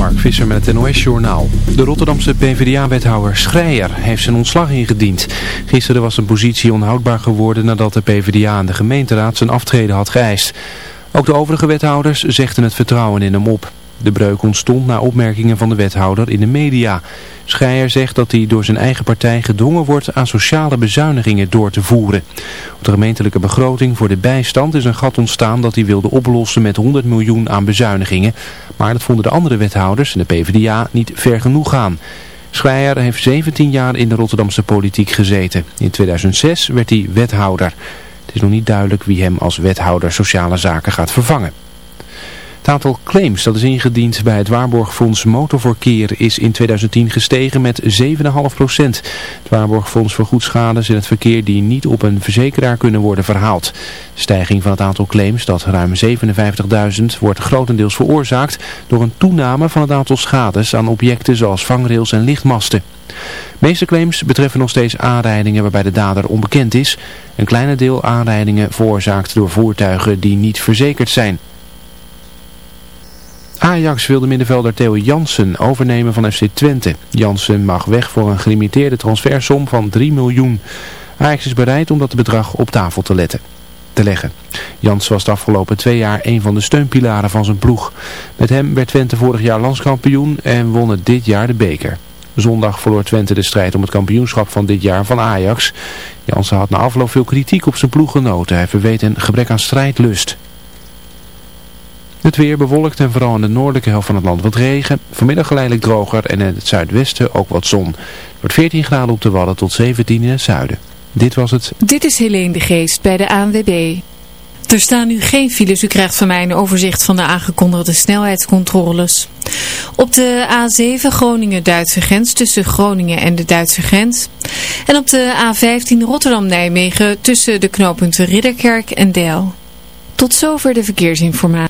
Mark Visser met het NOS-journaal. De Rotterdamse PvdA-wethouder Schreier heeft zijn ontslag ingediend. Gisteren was zijn positie onhoudbaar geworden nadat de PvdA en de gemeenteraad zijn aftreden had geëist. Ook de overige wethouders zegden het vertrouwen in hem op. De breuk ontstond na opmerkingen van de wethouder in de media. Schreier zegt dat hij door zijn eigen partij gedwongen wordt aan sociale bezuinigingen door te voeren. Op de gemeentelijke begroting voor de bijstand is een gat ontstaan dat hij wilde oplossen met 100 miljoen aan bezuinigingen. Maar dat vonden de andere wethouders en de PvdA niet ver genoeg gaan. Schreier heeft 17 jaar in de Rotterdamse politiek gezeten. In 2006 werd hij wethouder. Het is nog niet duidelijk wie hem als wethouder sociale zaken gaat vervangen. Het aantal claims dat is ingediend bij het Waarborgfonds Motorverkeer is in 2010 gestegen met 7,5 procent. Het Waarborgfonds vergoedt schades in het verkeer die niet op een verzekeraar kunnen worden verhaald. De stijging van het aantal claims, dat ruim 57.000, wordt grotendeels veroorzaakt door een toename van het aantal schades aan objecten zoals vangrails en lichtmasten. De meeste claims betreffen nog steeds aanrijdingen waarbij de dader onbekend is. Een kleine deel aanrijdingen veroorzaakt door voertuigen die niet verzekerd zijn. Ajax wil de middenvelder Theo Jansen overnemen van FC Twente. Jansen mag weg voor een gelimiteerde transfersom van 3 miljoen. Ajax is bereid om dat bedrag op tafel te, leggen. Jansen was de afgelopen twee jaar een van de steunpilaren van zijn ploeg. Met hem werd Twente vorig jaar landskampioen en won het dit jaar de beker. Zondag verloor Twente de strijd om het kampioenschap van dit jaar van Ajax. Jansen had na afloop veel kritiek op zijn ploeggenoten. Hij verweet een gebrek aan strijdlust. Het weer bewolkt en vooral in de noordelijke helft van het land wat regen. Vanmiddag geleidelijk droger en in het zuidwesten ook wat zon. Het wordt 14 graden op de Wadden tot 17 in het zuiden. Dit was het. Dit is Helene de Geest bij de ANWB. Er staan nu geen files. U krijgt van mij een overzicht van de aangekondigde snelheidscontroles. Op de A7 Groningen-Duitse grens tussen Groningen en de Duitse grens. En op de A15 Rotterdam-Nijmegen tussen de knooppunten Ridderkerk en Del. Tot zover de verkeersinformatie.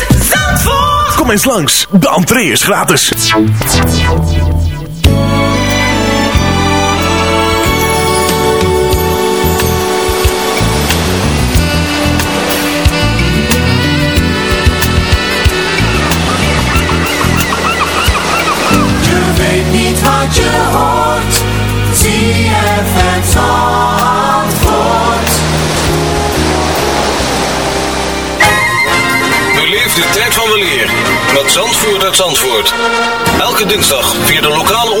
Kom eens langs, de entree is gratis. Je weet niet wat je hoort. Zandvoort. Beleef de tijd van weleer met Zandvoort uit Zandvoort. Elke dinsdag via de lokale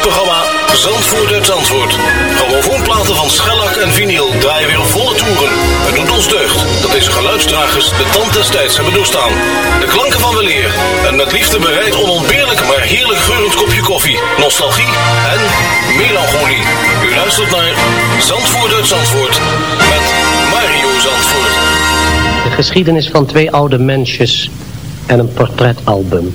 muziekprogramma Zandvoort uit Zandvoort. Grammofoonplaten van schellak en vinyl draaien weer volle toeren. Het doet ons deugd dat deze geluidsdragers de tand des tijds hebben doorstaan. De klanken van weleer en met liefde bereid onontbeerlijk maar heerlijk geurend kopje koffie, nostalgie en melancholie. U luistert naar Zandvoort uit met Mario Zandvoort. De geschiedenis van twee oude mensjes en een portretalbum.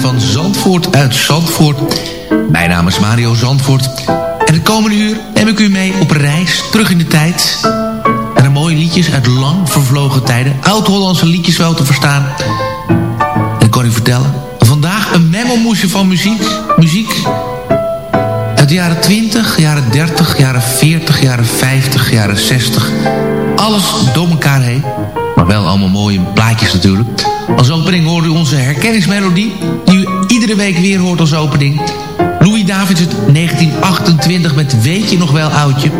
Van Zandvoort uit Zandvoort. Mijn naam is Mario Zandvoort. En de komende uur neem ik u mee op reis, terug in de tijd. En een mooie liedjes uit lang vervlogen tijden. Oud-Hollandse liedjes wel te verstaan. En ik kan u vertellen, vandaag een mengelmoesje van muziek. Muziek uit de jaren 20, jaren 30, jaren 40, jaren 50, jaren 60. Alles door elkaar heen. Maar wel allemaal mooie plaatjes natuurlijk. Als opening hoort u onze herkenningsmelodie... die u iedere week weer hoort als opening. Louis Davids uit 1928 met Weet je nog wel oudje.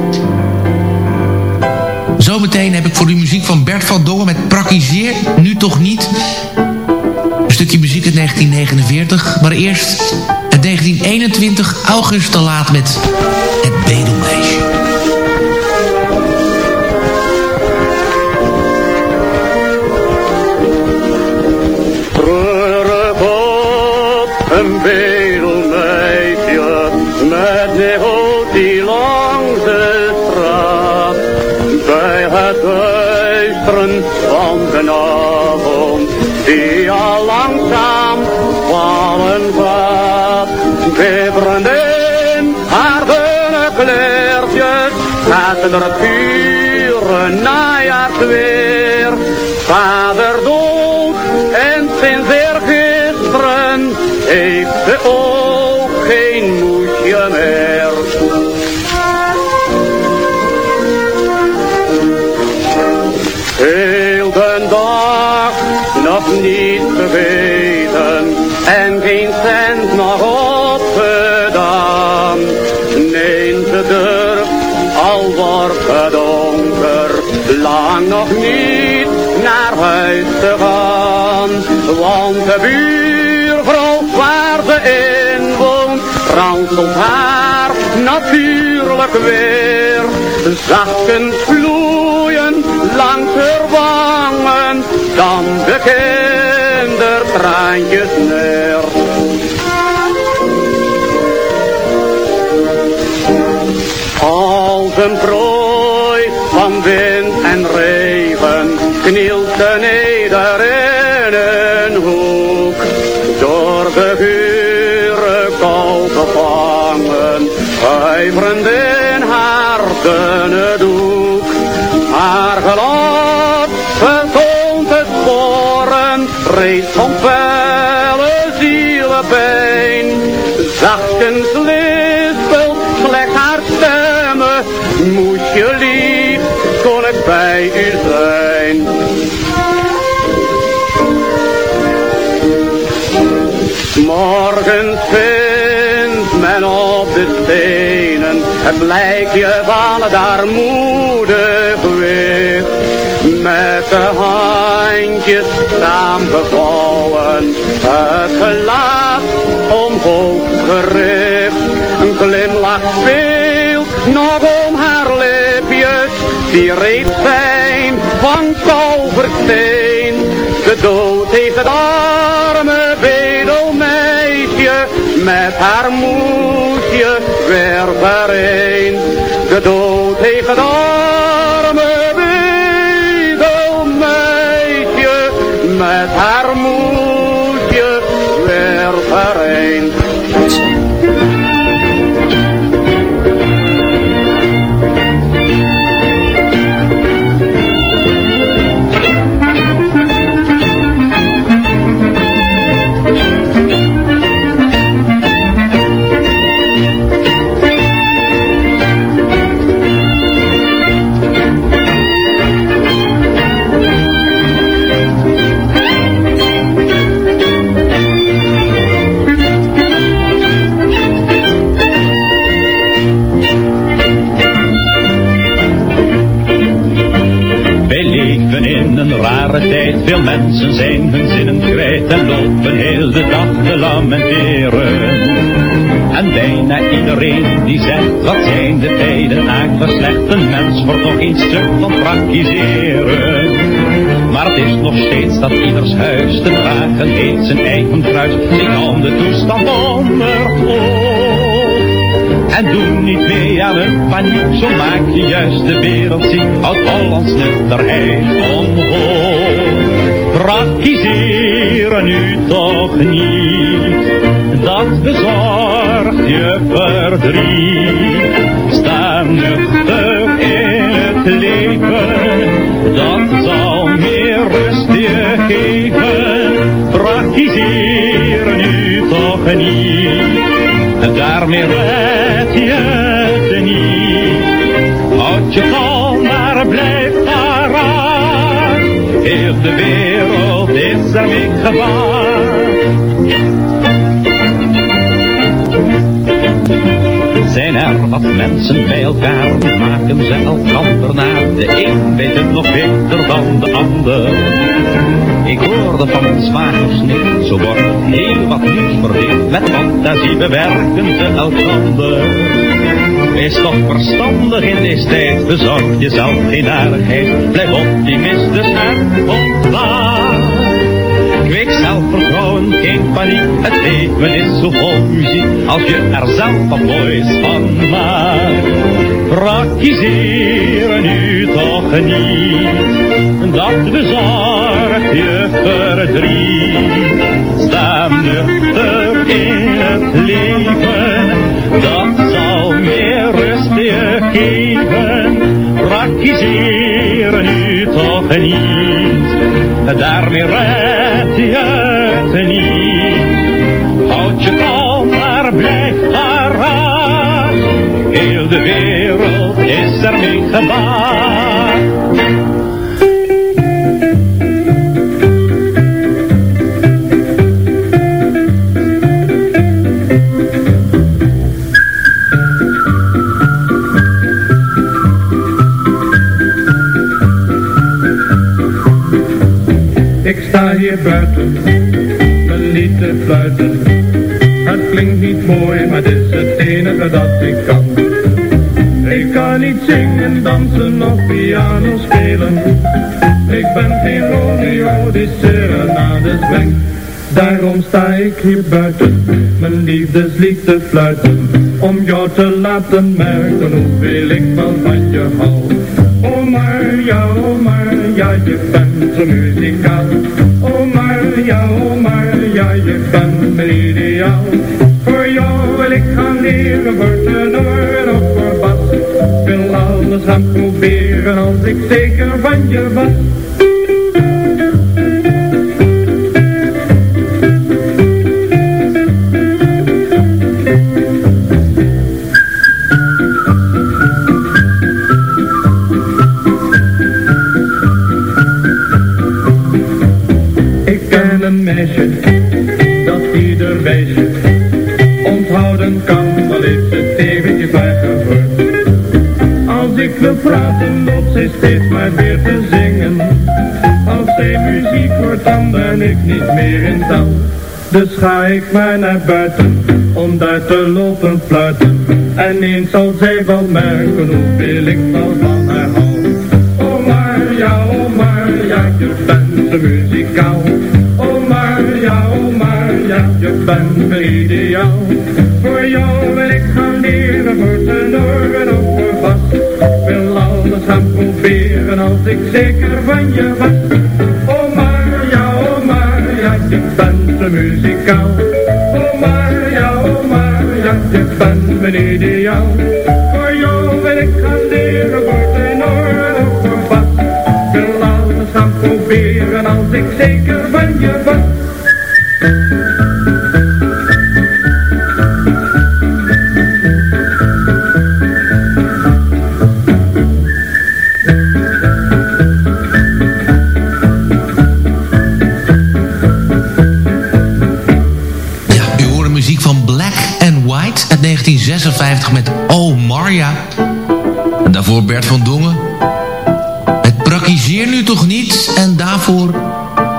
Zometeen heb ik voor u muziek van Bert van Dongen met Praktiseer, nu toch niet. Een stukje muziek uit 1949. Maar eerst uit 1921 August te laat met duisteren van de avond die al langzaam vallen gaat. Bibberend in haar dunne kleertjes gaat het pure najaarsweer. Ranselt haar natuurlijk weer. Zachtens vloeien langs haar wangen, dan de kindertraantjes neer. Het lijkje van het armoedig. Met de handjes saamgevouwen, het gelaat omhoog gericht. Een glimlach speelt nog om haar lipjes, die reeds zijn van kalversteen. De dood heeft het arme bedelmeisje met haar moesje weer vereend. De dood heeft het arme bedelmeisje met haar moesje weer vereend. Mensen zijn hun zinnen kwijt en lopen heel de dag te lamenteren. En bijna iedereen die zegt, wat zijn de tijden eigenlijk slecht, een mens wordt nog een stuk van praktiseren. Maar het is nog steeds dat ieders huis te dragen heeft zijn eigen kruis, ik hou de toestand onder. En doe niet mee aan een paniek, zo maak je juist de wereld ziek. Houd Hollands nutterheid omhoog. Praktiseren nu toch niet, dat bezorgt je verdriet. Sta nuchter in het leven, dat zal meer rust je geven. Nu toch niet. Daarmee red je het niet. Houd je kalm, maar blijf paraat. Heel de wereld is gevaar. Zijn er wat mensen bij elkaar, maken ze elkander na. De een weet het nog beter dan de ander. Ik hoorde van een zwagersnik, zo wordt heel wat nieuws verdiend. Met fantasie bewerken ze elkander. Wees toch verstandig in deze tijd, bezorg jezelf geen aardigheid. Blijf optimistisch en ontwaar. Kweek zelfvertrouwen, geen paniek, het leven is zo vol muziek, als je er zelf wat moois van maakt. Praktiseren nu toch niet, dat bezorgt je verdriet. Sta wereld is er mee gebaat. Ik sta hier buiten, mijn lied te fluiten. Het klinkt niet mooi, maar het is het enige dat. Ik Romeo die serenades brengt. Daarom sta ik hier buiten, mijn liefdeslied te fluiten. om jou te laten merken hoeveel ik wel van je hou. Oh Maria, oh Maria, je bent zo muzikaal. Oh Maria, oh Maria, je bent mijn ideaal. Voor jou wil ik gaan leren, voor tenor en ook voor bas. Wil alles gaan proberen als ik zeker van je was. Praten, zij steeds maar weer te zingen. Als zij muziek hoort, dan ben ik niet meer in touw. Dus ga ik maar naar buiten, om daar te lopen fluiten. En eens zal zij wel merken, hoeveel ik wel van haar hou. Oh Maria, oh Maria, je bent zo muzikaal. Oh Maria, oh Maria, je bent mijn ideaal. Voor jou wil ik gaan leren, voor tenor en bas. Wil gaan proberen als ik zeker van je was. Oh Maria, oh Maria, je bent zo muzikaal. Oh Maria, oh Maria, je bent mijn ideaal. Voor jou wil ik gaan leren, 1956 met Oh Maria. En daarvoor Bert van Dongen. Het praktiseer nu toch niet. En daarvoor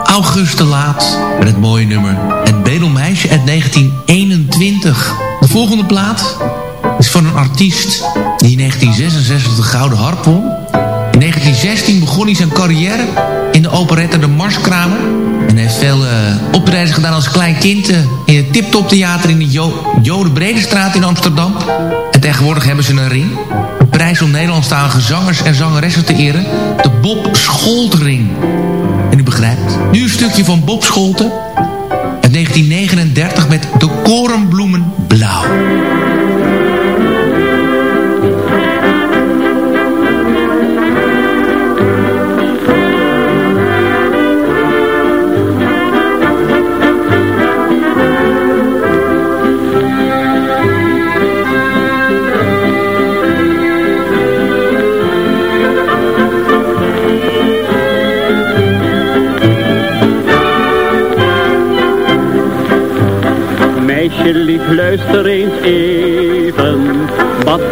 August Laat met het mooie nummer Het Bedelmeisje uit 1921. De volgende plaat is van een artiest die in 1966 de Gouden Harp won. In 1916 begon hij zijn carrière in de operette De Marskramer. En heeft veel eh optredens gedaan als klein kind eh, in het Tip Top Theater in de jo Jode Bredestraat in Amsterdam. En tegenwoordig hebben ze een ring. Een prijs om Nederlandstalige zangers en zangeressen te eren. De Bob Scholtering. En u begrijpt. Nu een stukje van Bob Scholten. Uit 1939 met De Korenbloemen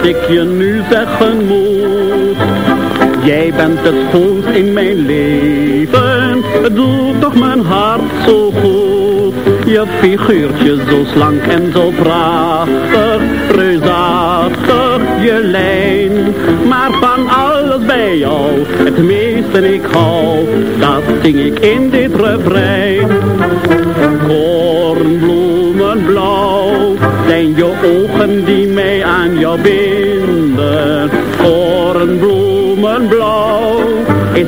ik je nu zeggen moet. Jij bent het schoonst in mijn leven, het doet toch mijn hart zo goed. Je figuurtje zo slank en zo prachtig, reusachtig je lijn. Maar van alles bij jou, het meeste ik hou, dat zing ik in dit refrein. Kornbloemenblauw zijn je ogen die mij aan jou.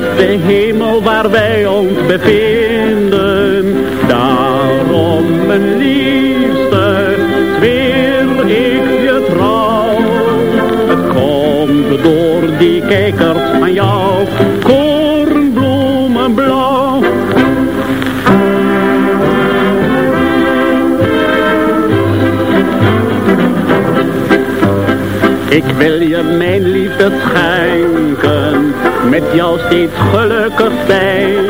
De hemel waar wij ons bevinden. Daarom, mijn liefste, zweer ik je trouw. Het komt door die kijkers van jou. Kornbloemenblauw. Ik wil je mijn liefde schenken, met jou steeds gelukkig zijn.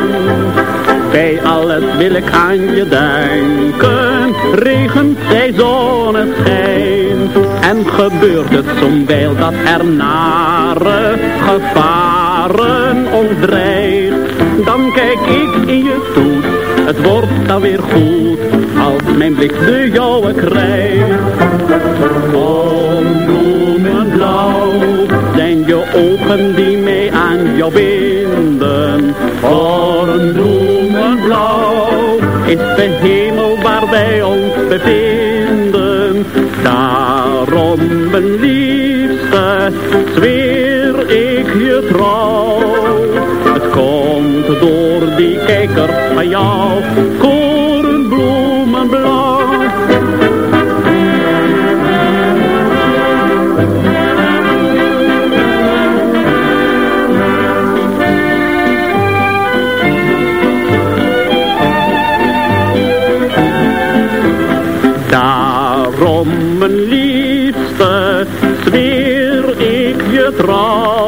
Bij alles wil ik aan je denken, regent zij zonneschijn. En gebeurt het soms wel dat er nare gevaren ons. Dan kijk ik in je toet, het wordt dan weer goed, als mijn blik de jouwe krijgt. ogen die mij aan jou binden. Voor een bloemenblauw is de hemel waar wij ons bevinden. Daarom, mijn liefste, zweer ik je trouw. Het komt door die kijker van jou zweer ik je trouw.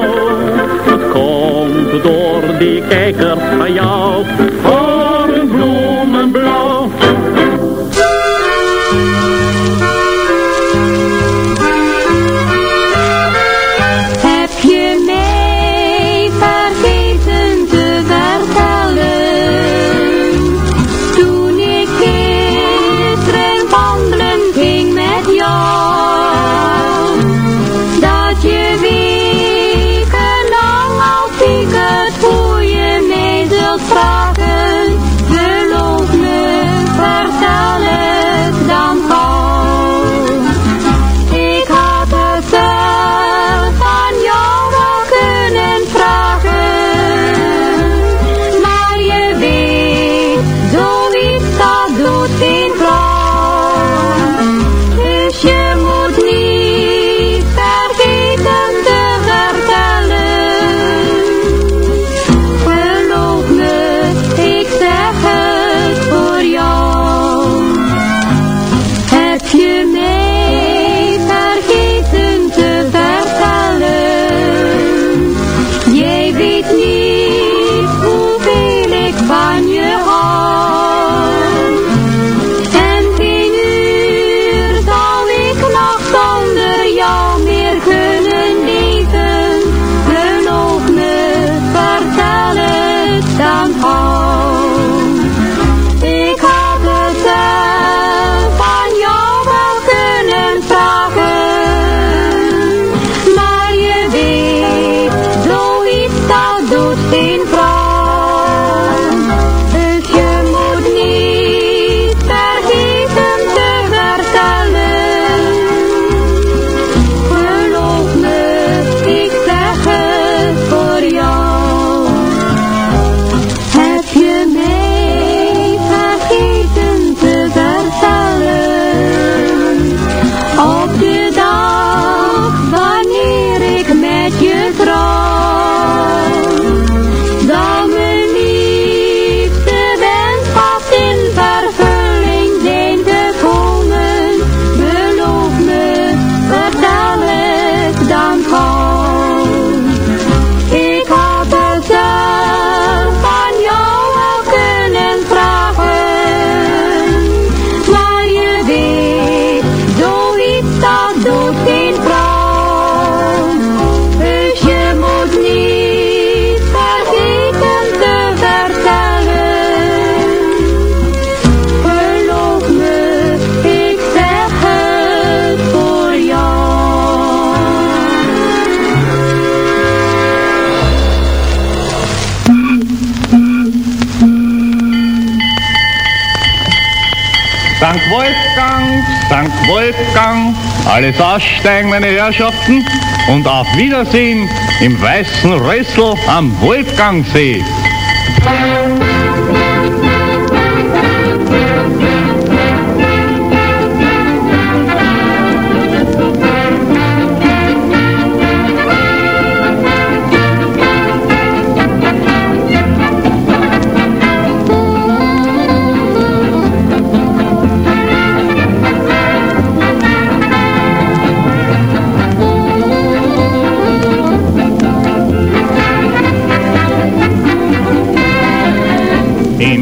Alles aussteigen, meine Herrschaften, und auf Wiedersehen im weißen Rössel am Wolfgangsee.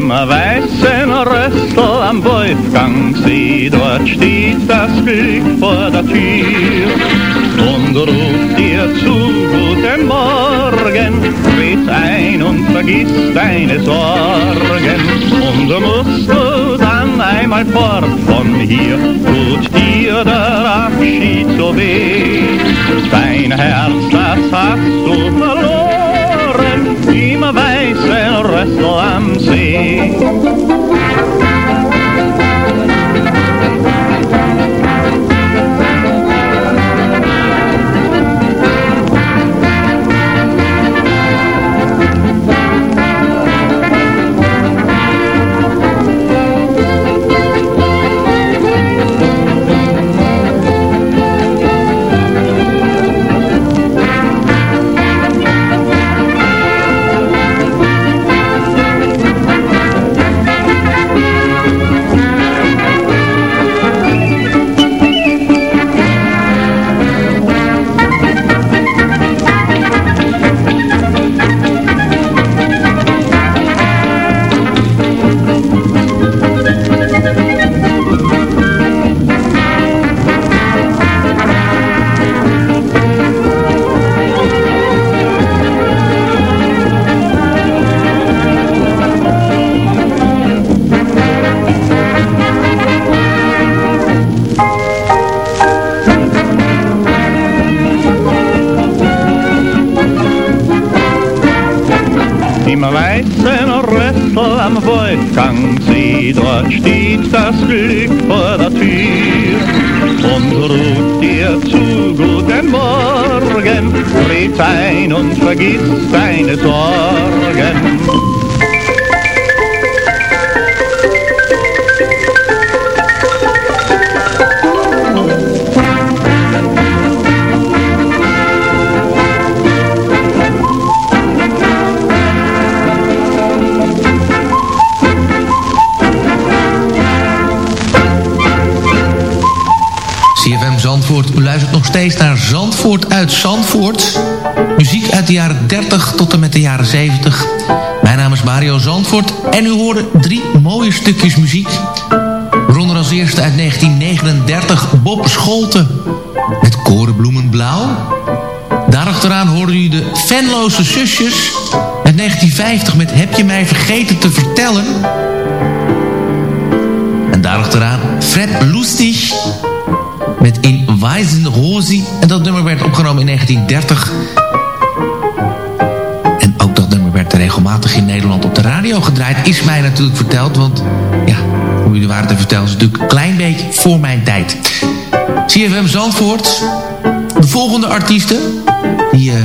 weißen Rössl am Wolfgang See, dort steht das Glück vor der Tür. Und ruft dir zu, guten Morgen, tritt ein und vergiss deine Sorgen. Und musst du dann einmal fort von hier, tut dir der Abschied so weh. Dein Herz, das hast du verloren So I'm seeing. Am Wolfgang See, dort steht das Glück vor der Tür und ruft dir zu guten Morgen, tritt ein und vergiss deine Sorgen. Nog steeds naar Zandvoort uit Zandvoort. Muziek uit de jaren 30 tot en met de jaren 70. Mijn naam is Mario Zandvoort en u hoorde drie mooie stukjes muziek. Waaronder als eerste uit 1939 Bob Scholten met Korenbloemen Blauw. Daarachteraan hoorde u de Venloze Zusjes uit 1950 met Heb je mij vergeten te vertellen... En daarachteraan Fred Lustig met In Weisen Rosie. En dat nummer werd opgenomen in 1930. En ook dat nummer werd regelmatig in Nederland op de radio gedraaid. Is mij natuurlijk verteld, want ja, om jullie de waarheid te vertellen... is natuurlijk een klein beetje voor mijn tijd. CFM Zandvoort. De volgende artiesten, die eh,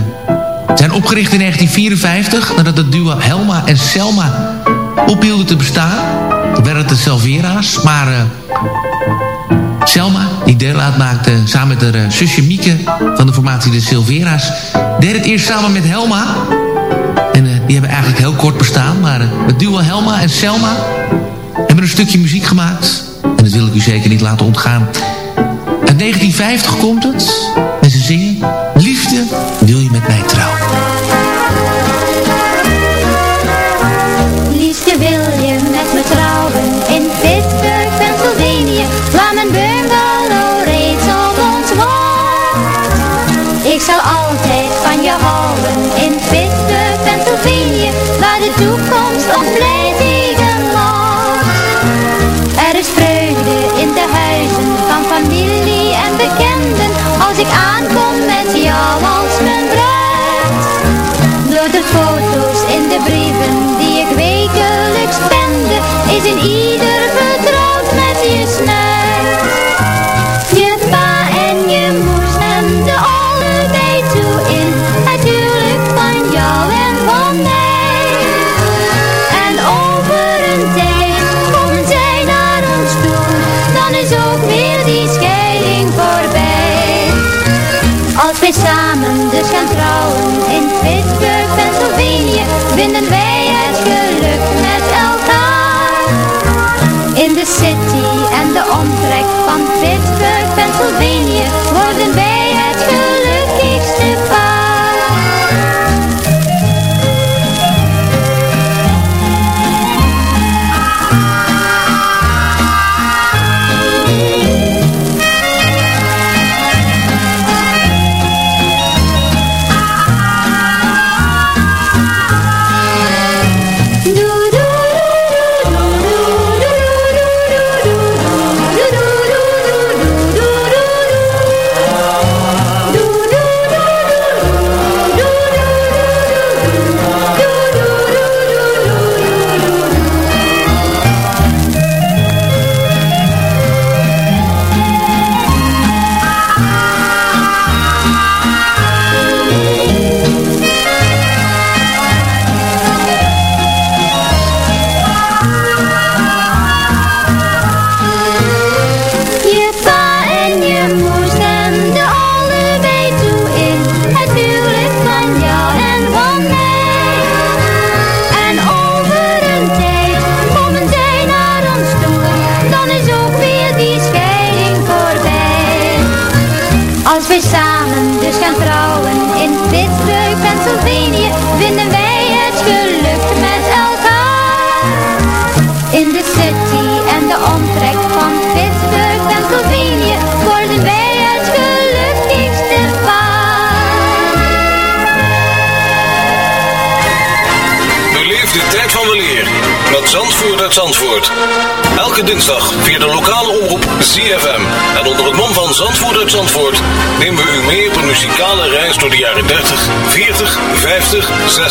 zijn opgericht in 1954... nadat het duo Helma en Selma ophielden te bestaan. Werden het de Selvera's, maar... eh, Selma, die deel uitmaakte samen met haar eh, zusje Mieke van de formatie de Silvera's, deed het eerst samen met Helma. En eh, die hebben eigenlijk heel kort bestaan, maar eh, het duo Helma en Selma hebben een stukje muziek gemaakt. En dat wil ik u zeker niet laten ontgaan. Uit 1950 komt het spende, is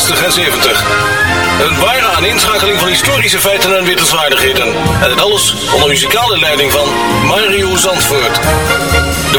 60 en 70. Een ware aaninschakeling van historische feiten en wittelswaardigheden. En het alles onder muzikale leiding van Mario Zandvoort. De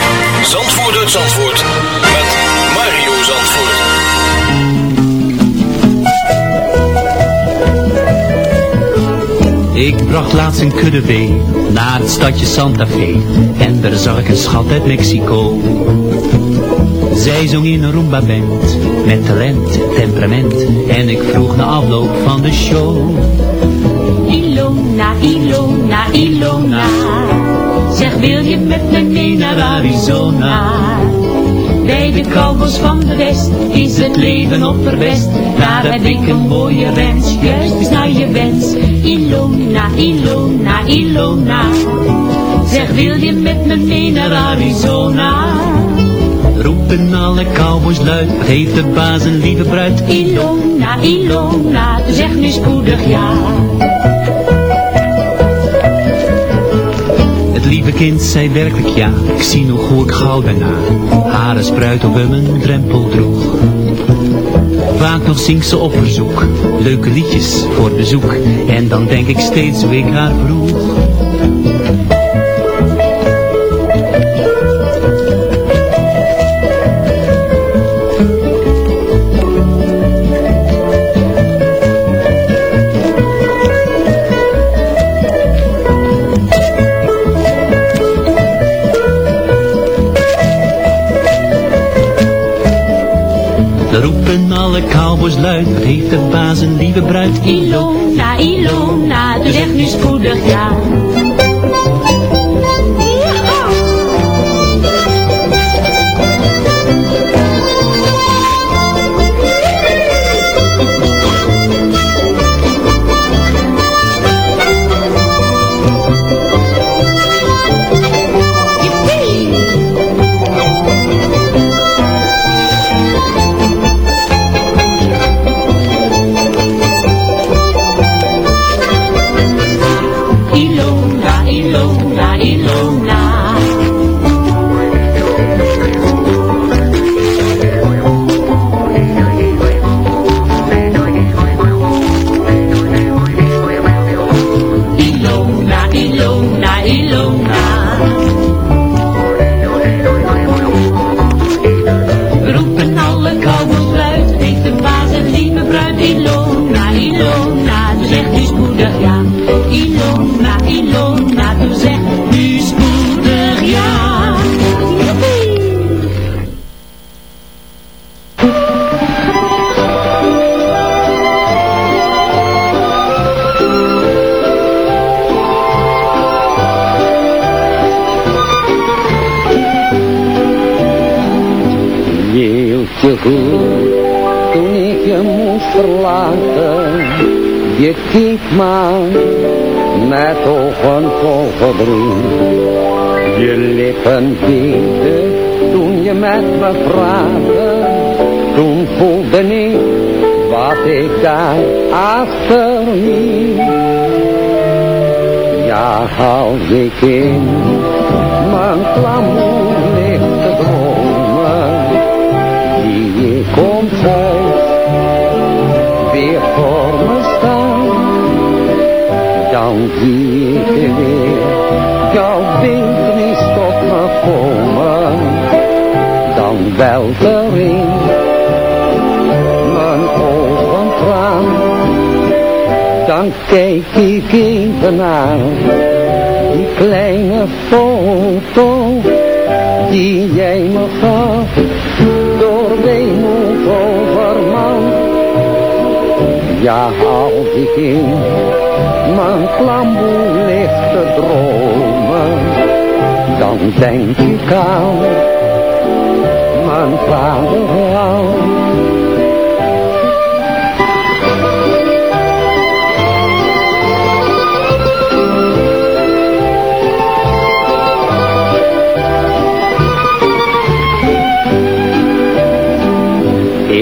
Zandvoort uit Zandvoort met Mario Zandvoort. Ik bracht laatst een kudde wee naar het stadje Santa Fe en daar zag ik een schat uit Mexico. Zij zong in een rumba band met talent, temperament en ik vroeg na afloop van de show. Ilona, Ilona, Ilona, zeg wil je met me mee naar Arizona? Bij de cowboys van de West is het leven opperbest. Daar heb ik een mooie wens, juist is naar je wens. Ilona, Ilona, Ilona, zeg wil je met me mee naar Arizona? Roepen alle cowboys luid, wat heeft de baas een lieve bruid? Ilona, Ilona, zeg nu spoedig ja. Lieve kind zei werkelijk ja, ik zie nog hoe ik gauw daarna haren spruit op een drempel droeg. Vaak nog zingt ze op verzoek, leuke liedjes voor bezoek, en dan denk ik steeds hoe ik haar vroeg. Cowboys luid, wat de baas een lieve bruid? Ilona, Ilona, dus zeg nu spoedig ja. In mijn klamoer ligt te dromen, zie ik huis weer voor me staan. Dan zie ik weer jouw beeldenis tot me komen. Dan welt er in mijn ogen traan. Dan kijk ik even naar die kleine foto die jij me gaf door weemoed overman. Ja, als ik in mijn klamboe ligt te dromen, dan denk ik aan mijn vaderland.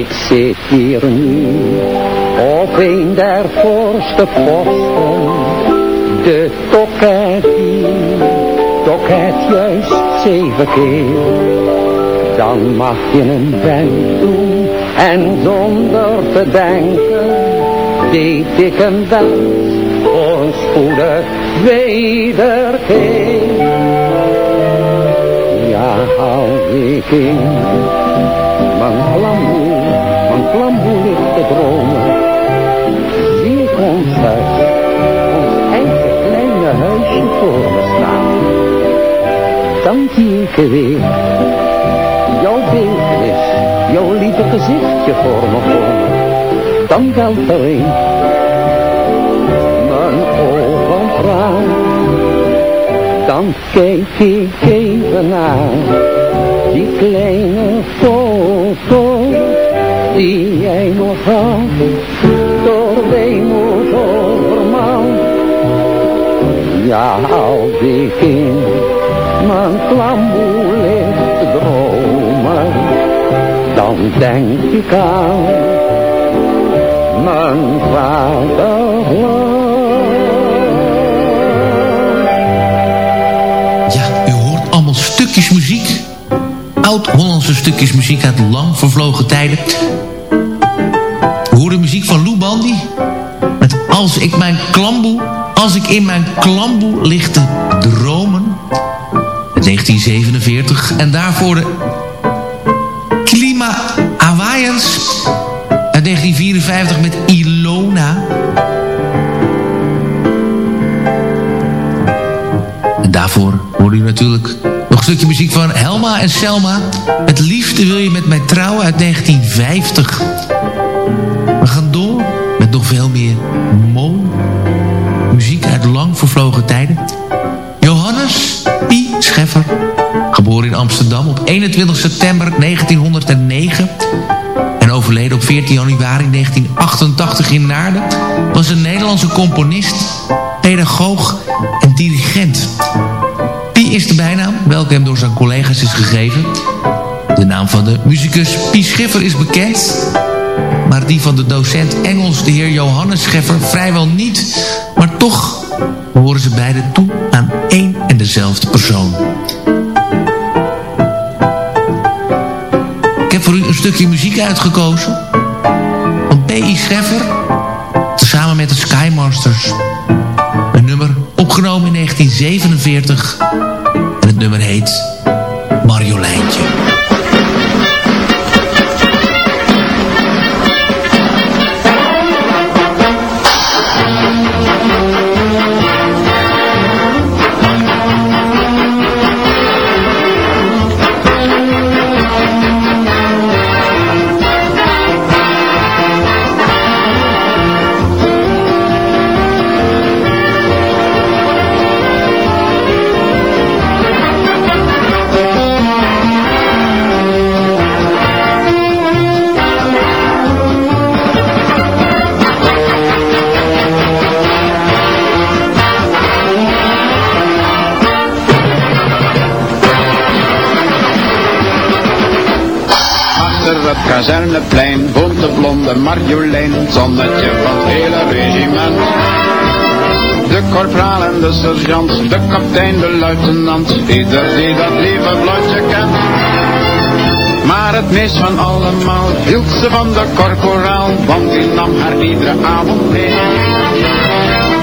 Zit hier nu op een der voorste posten. De tokkettie toket juist zeven keer. Dan mag je een bank doen en zonder te denken deed ik een dans voor een spoedig wederkeer. Ja, hou ik in mijn klamboe, te dromen. Zie ik ons huis, ons eigen kleine huisje voor me staan. Dan zie ik weer jouw beeldnis, jouw lieve gezichtje voor me komen. Dan valt er een mijn ogen traan. Dan kijk ik even naar die kleine foto door weemoed overmand. Ja, als ik in mijn klamboe ligt te dromen, dan denk ik aan mijn vaderland. Stukjes muziek. Oud-Hollandse stukjes muziek uit lang vervlogen tijden. Horen muziek van Lou Bandy. Met Als ik mijn klamboe, als ik in mijn klamboe lig te dromen. Uit 1947. En daarvoor de Klima Hawaiians. Uit 1954 met Ilona. En daarvoor hoorde u natuurlijk nog een stukje muziek van Helma en Selma. Het liefste wil je met mij trouwen uit 1950. We gaan door met nog veel meer mooie muziek uit lang vervlogen tijden. Johannes P. Scheffer, geboren in Amsterdam op 21 september 1909... en overleden op 14 januari 1988 in Naarden... was een Nederlandse componist, pedagoog en dirigent... Pi is de bijnaam, welke hem door zijn collega's is gegeven. De naam van de muzikus Pi Schiffer is bekend... maar die van de docent Engels, de heer Johannes Scheffer, vrijwel niet. Maar toch behoren ze beide toe aan één en dezelfde persoon. Ik heb voor u een stukje muziek uitgekozen. Van P.I. Scheffer, samen met de Skymasters. Een nummer opgenomen in 1947. En het nummer heet Marjoleintje. De kapitein, de luitenant, ieder die dat lieve blondje kent. Maar het meest van allemaal hield ze van de korporaal, want die nam haar iedere avond mee.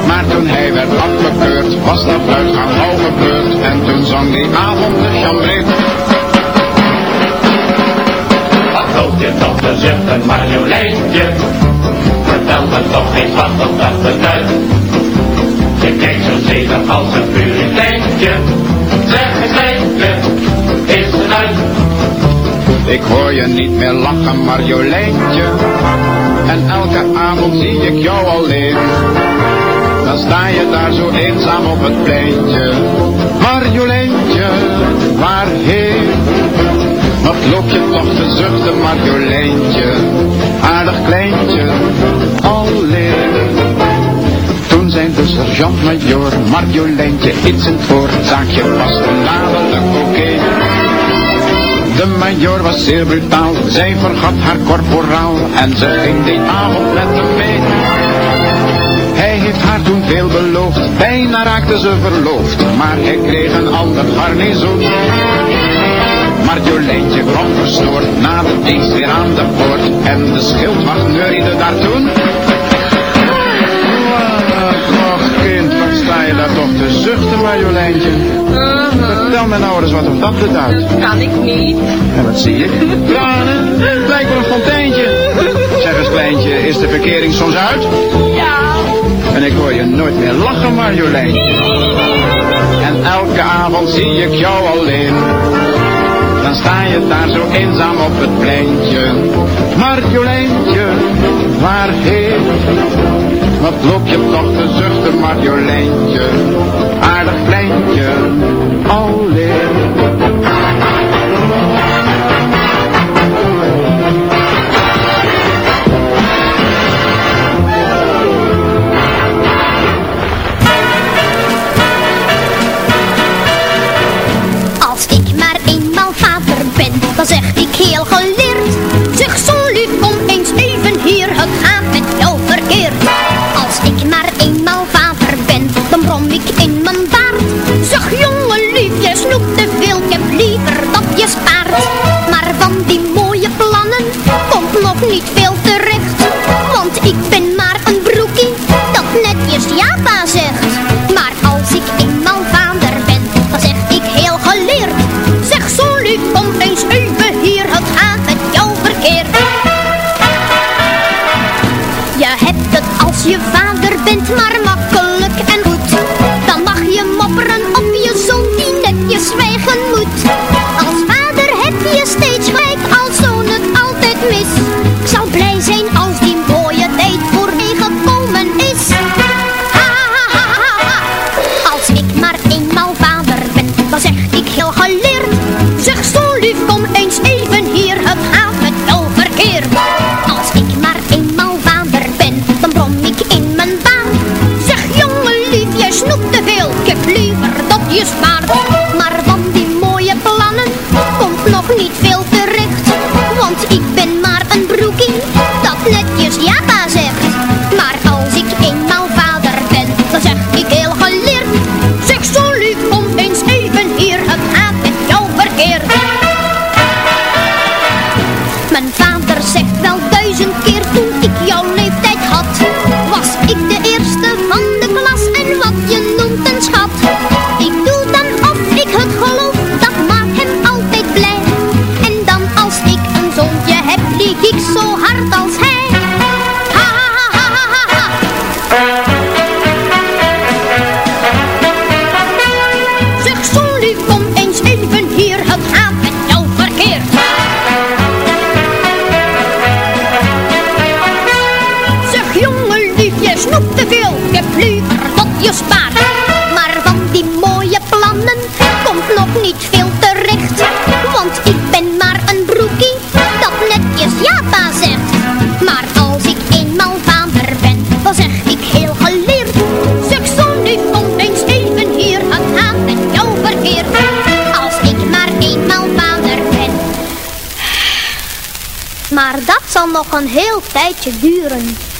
Maar toen hij werd afgekeurd, was dat uitgang al gebeurd, en toen zong die avond de chambree. Wat je toch te zuchten, Marjoleintje? Vertel me toch eens wat op dat beduidt. Je als een puriteintje. Zeg een meidje, is het uit? Ik hoor je niet meer lachen, Marjoleintje. En elke avond zie ik jou alleen. Dan sta je daar zo eenzaam op het pleintje. Marjoleintje, waarheen? Wat loop je toch te zuchten, Marjoleintje? Aardig kleintje, John-majoor, iets in zijn voorzaakje was een dadelijk oké. De majoor was zeer brutaal, zij vergat haar korporaal en ze ging die avond met hem mee. Hij heeft haar toen veel beloofd, bijna raakte ze verloofd, maar hij kreeg een ander garnizoen. Marjoleintje kwam verstoord, na de weer aan de poort en de schildwacht neuriede daar toen. je laat toch te zuchten, Marjoleintje? Uh -huh. Vertel me nou eens wat op dat beduidt. Kan ik niet. En wat zie je? Tranen. Het lijkt wel een fonteintje. Zeg eens, kleintje, is de verkering soms uit? Ja. En ik hoor je nooit meer lachen, Marjoleintje. En elke avond zie ik jou alleen. Dan sta je daar zo eenzaam op het pleintje. Marjoleintje, waarheen? Dat loop je toch te zuchten, Marjoleintje, aardig kleintje. nog een heel tijdje duren.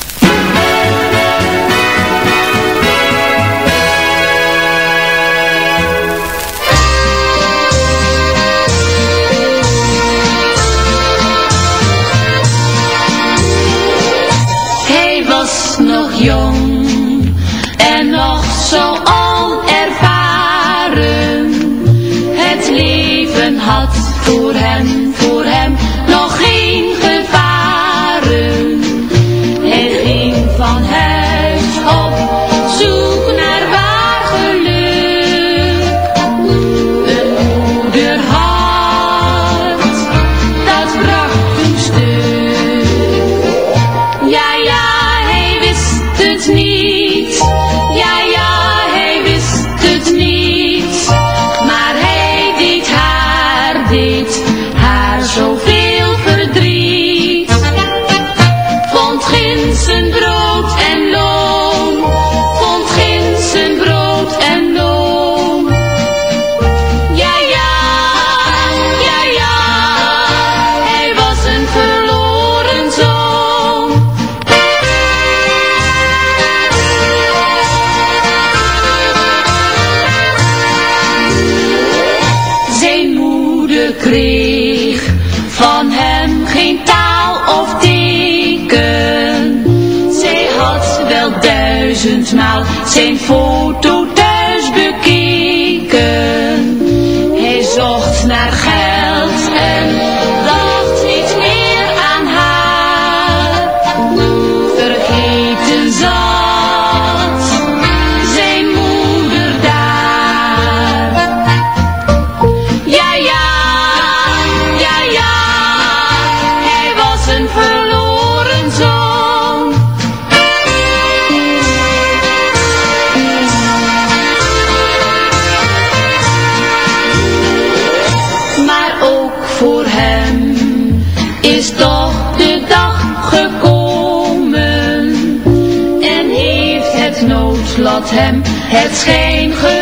Hem. Het schijngeluk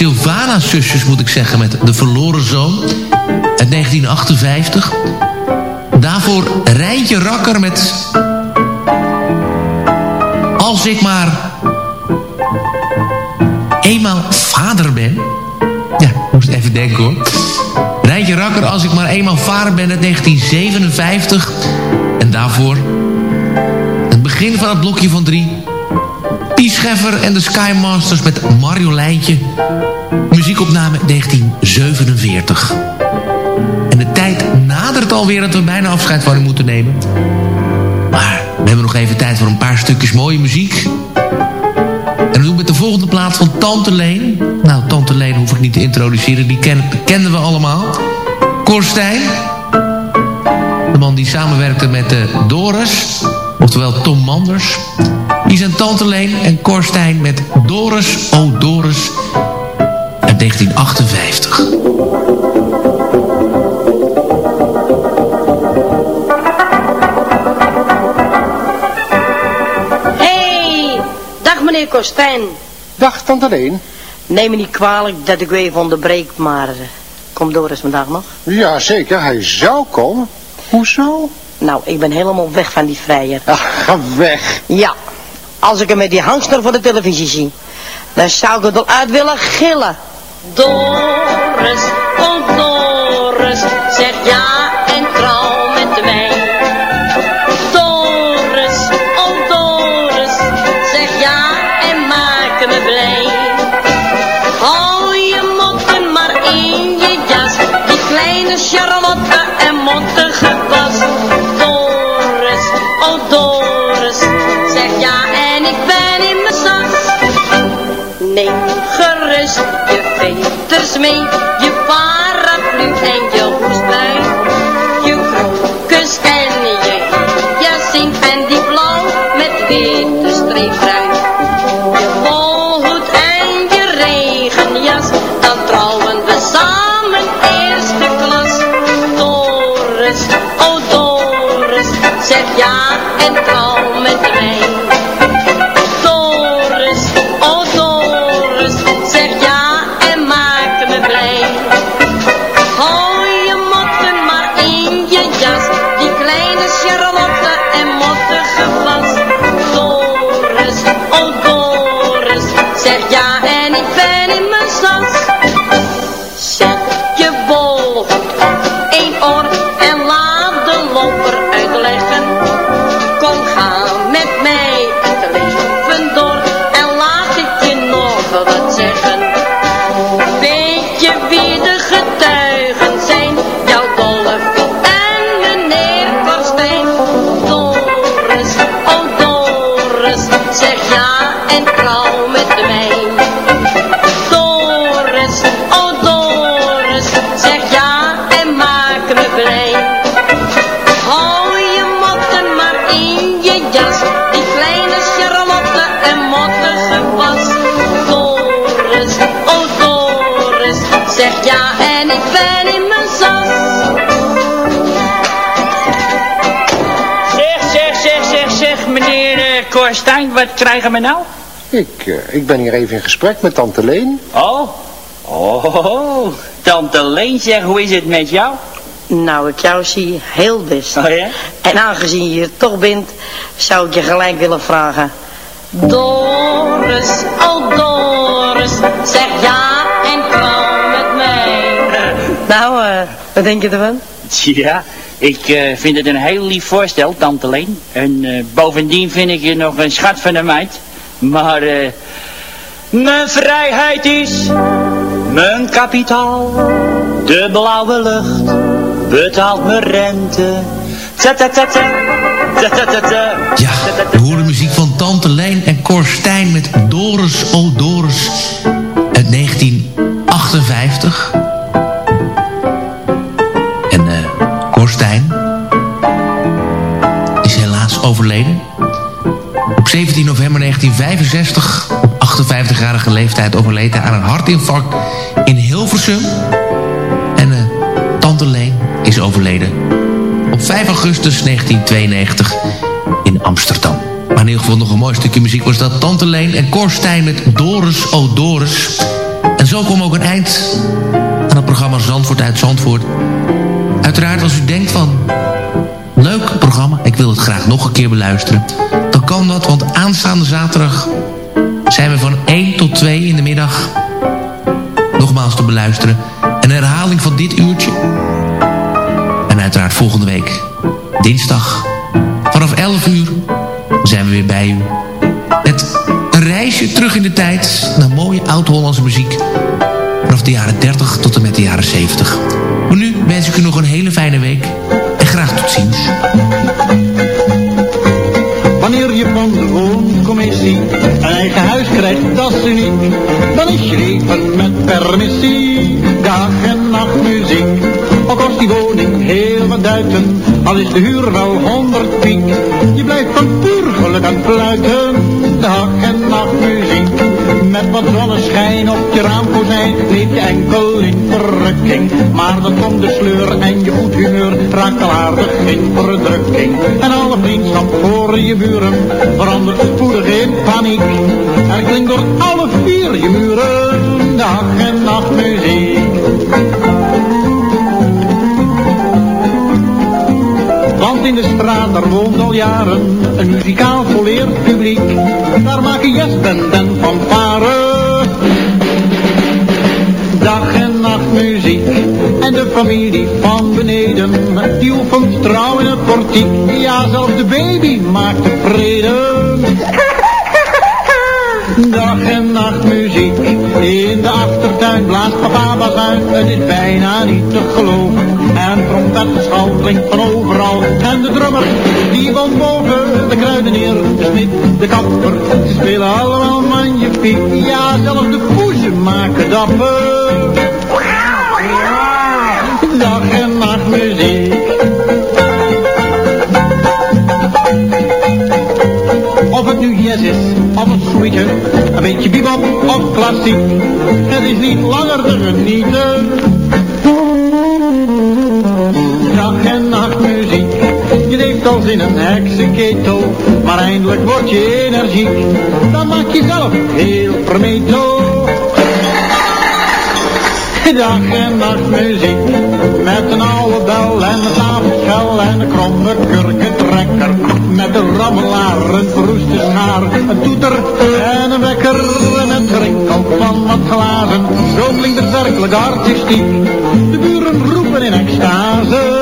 Sylvana-zusjes moet ik zeggen, met De Verloren Zoon. Uit 1958. Daarvoor Rijntje Rakker met... Als ik maar... eenmaal vader ben... Ja, ik moest even denken hoor. Rijntje Rakker, als ik maar eenmaal vader ben uit 1957. En daarvoor... het begin van het blokje van drie... Piet Scheffer en de Skymasters met Marjoleintje. Muziekopname 1947. En de tijd nadert alweer dat we bijna afscheid van u moeten nemen. Maar we hebben nog even tijd voor een paar stukjes mooie muziek. En dat doen we met de volgende plaats van Tante Leen. Nou, Tante Leen hoef ik niet te introduceren, die ken, kenden we allemaal. Korstijn. De man die samenwerkte met de Doris, oftewel Tom Manders. Die zijn Tante Leen en Korstijn met Doris, oh Doris, uit 1958. Hey, dag meneer Kostijn. Dag, tante Leen. Neem me niet kwalijk dat ik u even onderbreek, maar eh, komt Doris vandaag nog? Ja, zeker. Hij zou komen. Hoezo? Nou, ik ben helemaal weg van die vrijer. Ach, ga weg. Ja, als ik hem met die hangster voor de televisie zie, dan zou ik het wel uit willen gillen. Doris, uh, Korstijn, wat krijgen we nou? Ik, eh, ik ben hier even in gesprek met tante Leen. Oh, oh, tante Leen, zeg, hoe is het met jou? Nou, ik jou zie heel best. Oh ja? En aangezien je hier toch bent, zou ik je gelijk willen vragen. Wat denk je ervan? Ja, ik eh, vind het een heel lief voorstel, tante Leen. En eh, bovendien vind ik je nog een schat van een meid. Maar eh, mijn vrijheid is mijn kapitaal. De blauwe lucht betaalt mijn rente. Tja, tja, tja, tja. Ja, we horen muziek van Tante Leen en Cor Stijn met Doris, oh Doris uit 1958. Stijn is helaas overleden. Op 17 november 1965, op 58-jarige leeftijd, overleed hij aan een hartinfarct in Hilversum. En eh, Tante Leen is overleden op 5 augustus 1992 in Amsterdam. Maar in ieder geval nog een mooi stukje muziek was dat Tante Leen en Korstijn met Doris, oh Doris. En zo kwam ook een eind aan het programma Zandvoort uit Zandvoort. Uiteraard als u denkt van... Leuk programma, ik wil het graag nog een keer beluisteren. Dan kan dat, want aanstaande zaterdag zijn we van 1 tot 2 in de middag nogmaals te beluisteren. Een herhaling van dit uurtje. En uiteraard volgende week, dinsdag, vanaf 11 uur, zijn we weer bij u. Met een reisje terug in de tijd naar mooie oud-Hollandse muziek. Vanaf de jaren 30 tot en met de jaren 70. Maar nu wens ik u nog een hele fijne week. En graag tot ziens. Wanneer je van de wooncommissie een eigen huis krijgt, dat is uniek. Dan is je leven met permissie, dag en nacht muziek. Al kost die woning heel wat duiten, al is de huur wel honderd piek. Je blijft van puur geluk aan het fluiten, dag en nacht muziek. Met wat zonneschijn op je raamkozijn, leef je enkel in verrukking. Maar dan komt de sleur en je goed humeur raakt al aardig in verdrukking. En alle vriendschap voor je buren verandert spoedig in paniek. Er klinkt door alle vier je muren dag en nacht muziek. In de straat, daar woont al jaren een muzikaal volleerd publiek. Daar maken jazzband en fanfare dag en nacht muziek. En de familie van beneden, die oefent trouw in het portiek. Ja, zelfs de baby maakt tevreden. Dag en nacht muziek, in de achtertuin blaast papa bazuin. Het is bijna niet te geloven. En trompetschal klinkt van overal. En de drummer, die woont boven. De kruidenier, de smid, de kapper. Ze spelen allemaal manjepiek. Ja, zelfs de poezen maken dapper. Dag en nacht muziek. Of het nu is, of het een beetje bebop of klassiek. Het is niet langer te genieten. Dag en nacht muziek. Je leeft als in een heksenketel, maar eindelijk word je energiek. Dan maak je zelf heel vermetel. Dag en nacht muziek, met een oude bel en een tafelschel en een kromme kurkentrekker. Met een rammelaar, een verroeste schaar, een toeter en een wekker en een gerinkel van wat glazen. Zo klinkt het werkelijk artistiek, de buren roepen in extase.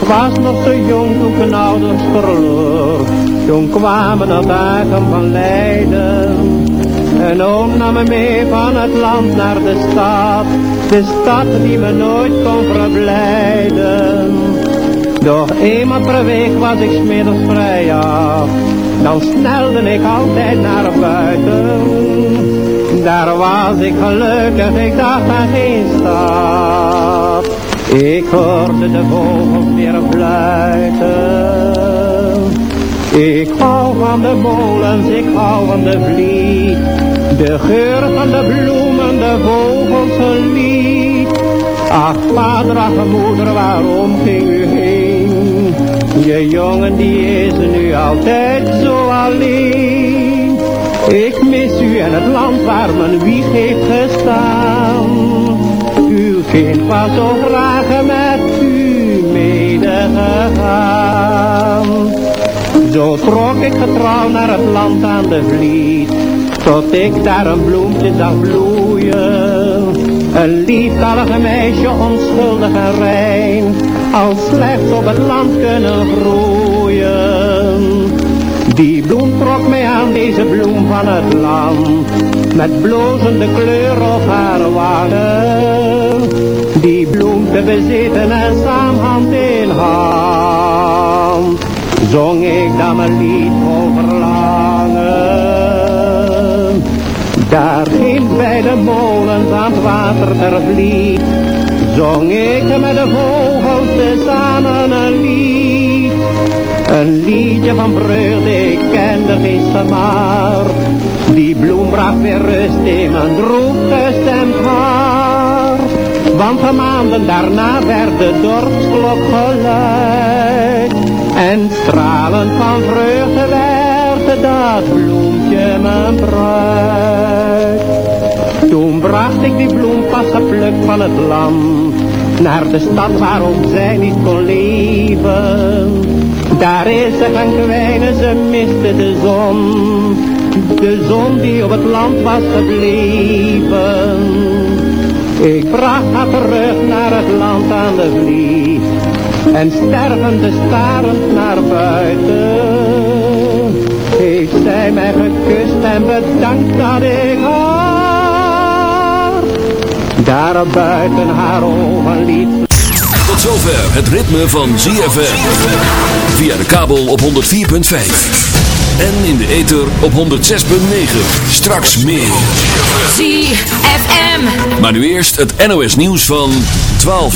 Was nog zo jong toen ik mijn ouders verloor. Toen kwamen de dagen van lijden. En oom nam me mee van het land naar de stad. De stad die me nooit kon verblijden. Doch eenmaal per week was ik smiddags vrij af. Dan snelde ik altijd naar buiten. Daar was ik gelukkig, ik dacht aan geen stad. Ik hoorde de vogels weer fluiten. Ik hou van de molens, ik hou van de vliet. De geur van de bloemen, de vogels een lied. Ach, vader, ach, moeder, waarom ging u heen? Je jongen die is nu altijd zo alleen. Ik mis u en het land waar mijn wieg heeft gestaan. Kind was zo graag met u medegegaan. Zo trok ik getrouw naar het land aan de vliet, tot ik daar een bloempje zag bloeien. Een lieftallige meisje, onschuldig en rein, al slechts op het land kunnen groeien. Die bloem trok mij aan, deze bloem van het land, met blozende kleur op haar wangen. Die bloem te bezitten en samen hand in hand, zong ik dan mijn lied vol verlangen. Daar ging bij de molens aan het water ter vliet, zong ik met de vogels tezamen een lied. Een liedje van vreugde, ik kende geen samaar. Die bloem bracht weer rust in mijn haar. Want de maanden daarna werd de dorpsklok geluid. En stralend van vreugde werd dat bloempje mijn bruid. Toen bracht ik die bloem pas geplukt van het land. Naar de stad waar ook zij niet kon leven. Daar is ze gaan kwijnen, ze miste de zon. De zon die op het land was gebleven. Ik bracht haar terug naar het land aan de vliet. En stervende starend naar buiten. Heeft zij mij gekust en bedankt dat ik haar daar buiten haar ogen liet. Tot zover het ritme van ZFM. Via de kabel op 104.5. En in de ether op 106.9. Straks meer. ZFM. Maar nu eerst het NOS nieuws van 12